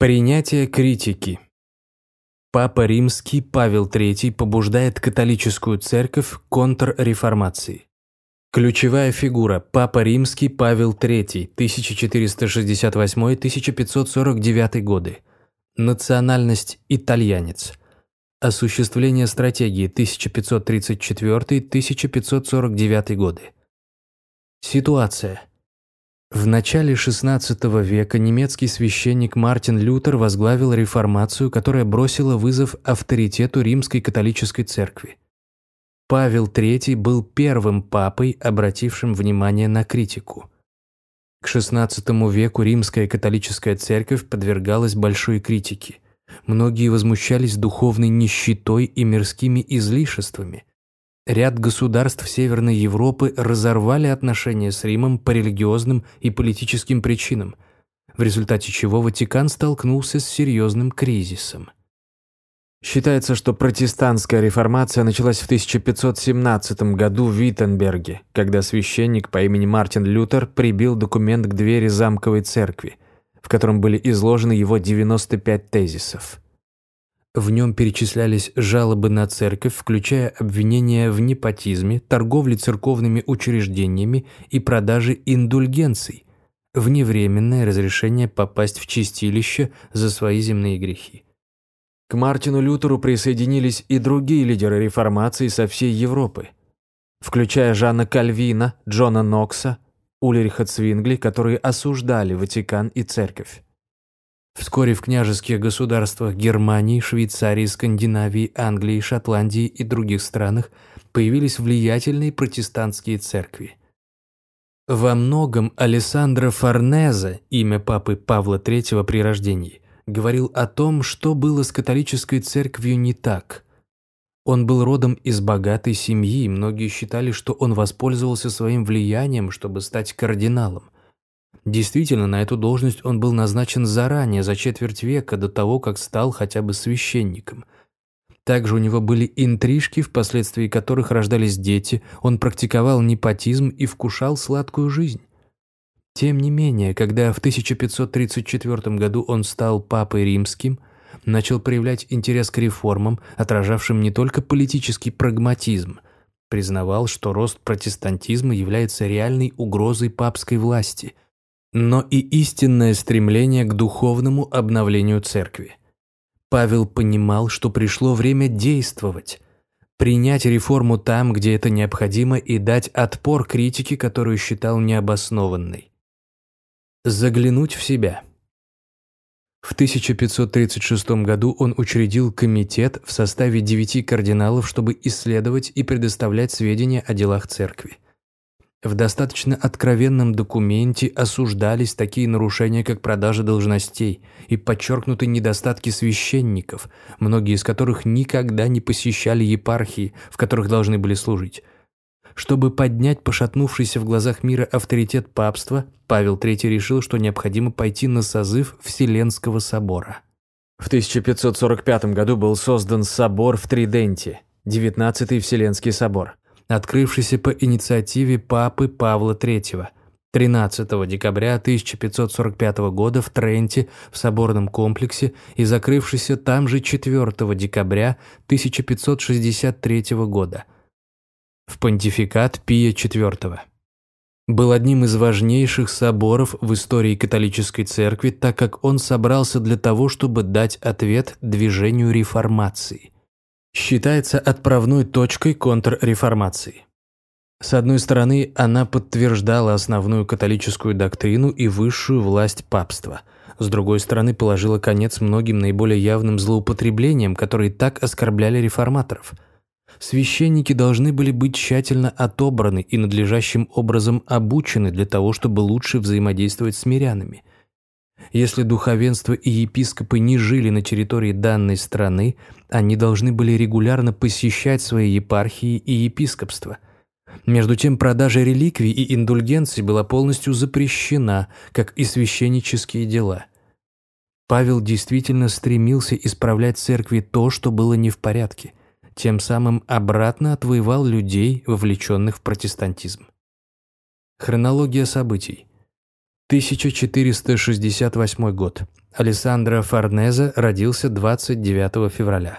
Принятие критики. Папа Римский Павел III побуждает католическую церковь контрреформации. Ключевая фигура – Папа Римский Павел III, 1468-1549 годы. Национальность – итальянец. Осуществление стратегии 1534-1549 годы. Ситуация. В начале XVI века немецкий священник Мартин Лютер возглавил реформацию, которая бросила вызов авторитету римской католической церкви. Павел III был первым папой, обратившим внимание на критику. К XVI веку римская католическая церковь подвергалась большой критике. Многие возмущались духовной нищетой и мирскими излишествами. Ряд государств Северной Европы разорвали отношения с Римом по религиозным и политическим причинам, в результате чего Ватикан столкнулся с серьезным кризисом. Считается, что протестантская реформация началась в 1517 году в Виттенберге, когда священник по имени Мартин Лютер прибил документ к двери замковой церкви, в котором были изложены его 95 тезисов. В нем перечислялись жалобы на церковь, включая обвинения в непотизме, торговле церковными учреждениями и продаже индульгенций, вневременное разрешение попасть в чистилище за свои земные грехи. К Мартину Лютеру присоединились и другие лидеры реформации со всей Европы, включая Жана Кальвина, Джона Нокса, Ульриха Цвингли, которые осуждали Ватикан и Церковь. Вскоре в княжеских государствах Германии, Швейцарии, Скандинавии, Англии, Шотландии и других странах появились влиятельные протестантские церкви. Во многом Алессандро Форнезе, имя папы Павла III при рождении, говорил о том, что было с католической церковью не так. Он был родом из богатой семьи, и многие считали, что он воспользовался своим влиянием, чтобы стать кардиналом. Действительно, на эту должность он был назначен заранее, за четверть века до того, как стал хотя бы священником. Также у него были интрижки, впоследствии которых рождались дети, он практиковал непотизм и вкушал сладкую жизнь. Тем не менее, когда в 1534 году он стал папой римским, начал проявлять интерес к реформам, отражавшим не только политический прагматизм, признавал, что рост протестантизма является реальной угрозой папской власти, но и истинное стремление к духовному обновлению церкви. Павел понимал, что пришло время действовать, принять реформу там, где это необходимо, и дать отпор критике, которую считал необоснованной. Заглянуть в себя. В 1536 году он учредил комитет в составе девяти кардиналов, чтобы исследовать и предоставлять сведения о делах церкви. В достаточно откровенном документе осуждались такие нарушения, как продажа должностей и подчеркнуты недостатки священников, многие из которых никогда не посещали епархии, в которых должны были служить. Чтобы поднять пошатнувшийся в глазах мира авторитет папства, Павел III решил, что необходимо пойти на созыв Вселенского собора. В 1545 году был создан собор в Триденте, 19-й Вселенский собор, открывшийся по инициативе папы Павла III. 13 декабря 1545 года в Тренте в соборном комплексе и закрывшийся там же 4 декабря 1563 года – в понтификат Пия IV. Был одним из важнейших соборов в истории католической церкви, так как он собрался для того, чтобы дать ответ движению реформации. Считается отправной точкой контрреформации. С одной стороны, она подтверждала основную католическую доктрину и высшую власть папства. С другой стороны, положила конец многим наиболее явным злоупотреблениям, которые так оскорбляли реформаторов – священники должны были быть тщательно отобраны и надлежащим образом обучены для того, чтобы лучше взаимодействовать с мирянами. Если духовенство и епископы не жили на территории данной страны, они должны были регулярно посещать свои епархии и епископства. Между тем, продажа реликвий и индульгенций была полностью запрещена, как и священнические дела. Павел действительно стремился исправлять церкви то, что было не в порядке – тем самым обратно отвоевал людей, вовлеченных в протестантизм. Хронология событий. 1468 год. Алессандро Форнезе родился 29 февраля.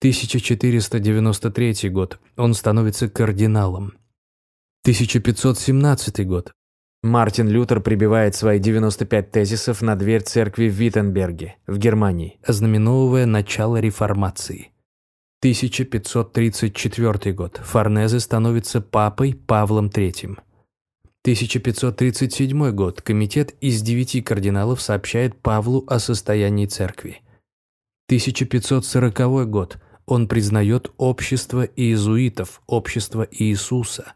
1493 год. Он становится кардиналом. 1517 год. Мартин Лютер прибивает свои 95 тезисов на дверь церкви в Виттенберге, в Германии, ознаменовывая начало реформации. 1534 год. Форнезе становится папой Павлом III. 1537 год. Комитет из девяти кардиналов сообщает Павлу о состоянии церкви. 1540 год. Он признает общество иезуитов, общество Иисуса.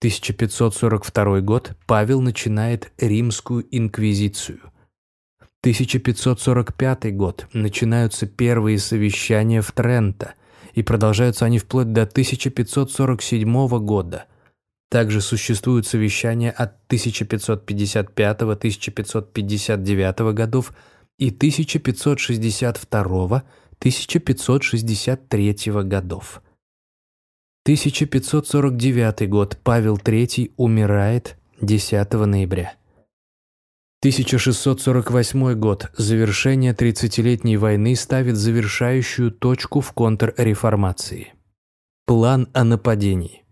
1542 год. Павел начинает римскую инквизицию. 1545 год. Начинаются первые совещания в Тренто, и продолжаются они вплоть до 1547 года. Также существуют совещания от 1555-1559 годов и 1562-1563 годов. 1549 год. Павел III умирает 10 ноября. 1648 год. Завершение Тридцатилетней войны ставит завершающую точку в контрреформации. План о нападении.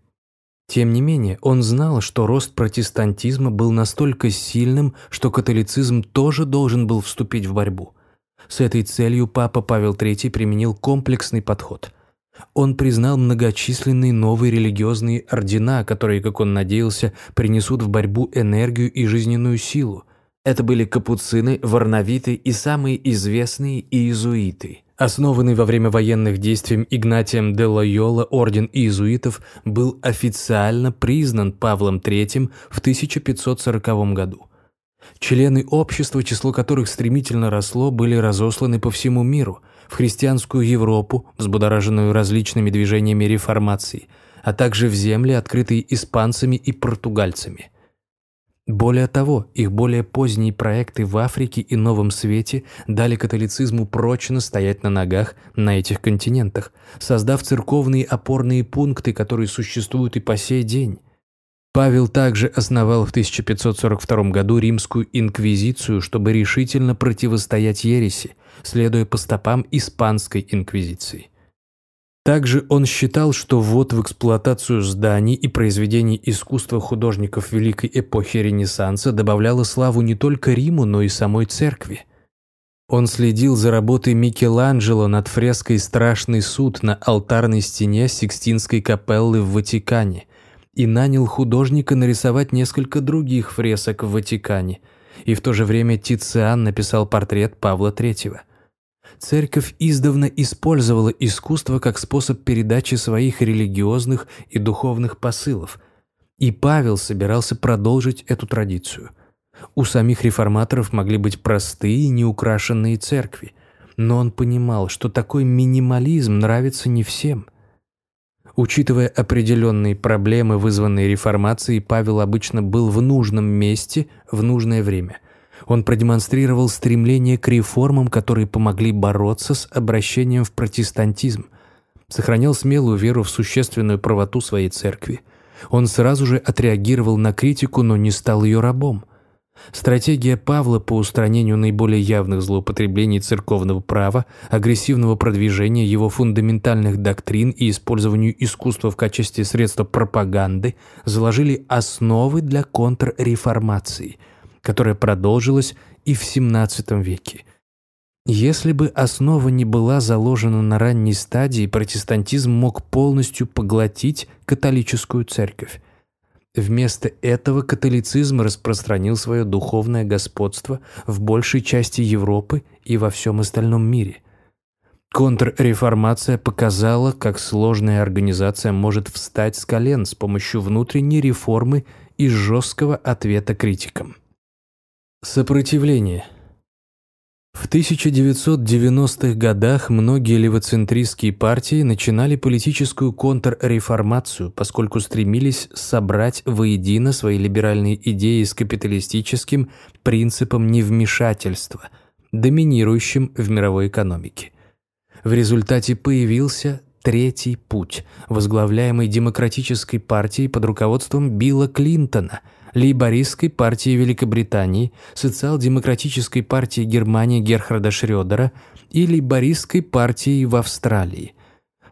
Тем не менее, он знал, что рост протестантизма был настолько сильным, что католицизм тоже должен был вступить в борьбу. С этой целью папа Павел III применил комплексный подход. Он признал многочисленные новые религиозные ордена, которые, как он надеялся, принесут в борьбу энергию и жизненную силу. Это были капуцины, варнавиты и самые известные иезуиты. Основанный во время военных действий Игнатием де Лойола орден иезуитов был официально признан Павлом III в 1540 году. Члены общества, число которых стремительно росло, были разосланы по всему миру – в христианскую Европу, взбудораженную различными движениями реформации, а также в земли, открытые испанцами и португальцами. Более того, их более поздние проекты в Африке и Новом Свете дали католицизму прочно стоять на ногах на этих континентах, создав церковные опорные пункты, которые существуют и по сей день. Павел также основал в 1542 году римскую инквизицию, чтобы решительно противостоять ереси, следуя по стопам испанской инквизиции. Также он считал, что ввод в эксплуатацию зданий и произведений искусства художников Великой эпохи Ренессанса добавляло славу не только Риму, но и самой церкви. Он следил за работой Микеланджело над фреской «Страшный суд» на алтарной стене Сикстинской капеллы в Ватикане и нанял художника нарисовать несколько других фресок в Ватикане, и в то же время Тициан написал портрет Павла III – церковь издавна использовала искусство как способ передачи своих религиозных и духовных посылов, и Павел собирался продолжить эту традицию. У самих реформаторов могли быть простые, неукрашенные церкви, но он понимал, что такой минимализм нравится не всем. Учитывая определенные проблемы, вызванные реформацией, Павел обычно был в нужном месте в нужное время – он продемонстрировал стремление к реформам, которые помогли бороться с обращением в протестантизм, сохранял смелую веру в существенную правоту своей церкви. Он сразу же отреагировал на критику, но не стал ее рабом. Стратегия Павла по устранению наиболее явных злоупотреблений церковного права, агрессивного продвижения его фундаментальных доктрин и использованию искусства в качестве средства пропаганды заложили основы для контрреформации – которая продолжилась и в XVII веке. Если бы основа не была заложена на ранней стадии, протестантизм мог полностью поглотить католическую церковь. Вместо этого католицизм распространил свое духовное господство в большей части Европы и во всем остальном мире. Контрреформация показала, как сложная организация может встать с колен с помощью внутренней реформы и жесткого ответа критикам. Сопротивление. В 1990-х годах многие левоцентристские партии начинали политическую контрреформацию, поскольку стремились собрать воедино свои либеральные идеи с капиталистическим принципом невмешательства, доминирующим в мировой экономике. В результате появился Третий путь, возглавляемый Демократической партией под руководством Билла Клинтона – лейбористской партии Великобритании, социал-демократической партии Германии Герхарда Шрёдера и лейбористской партии в Австралии.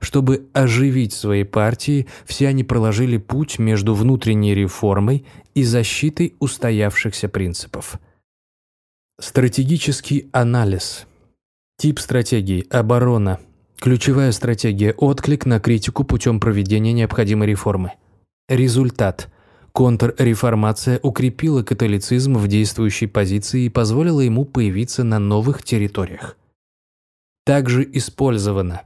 Чтобы оживить свои партии, все они проложили путь между внутренней реформой и защитой устоявшихся принципов. Стратегический анализ. Тип стратегии – оборона. Ключевая стратегия – отклик на критику путем проведения необходимой реформы. Результат – Контрреформация укрепила католицизм в действующей позиции и позволила ему появиться на новых территориях. Также использовано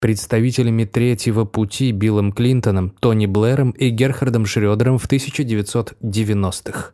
представителями Третьего пути Биллом Клинтоном, Тони Блэром и Герхардом Шрёдером в 1990-х.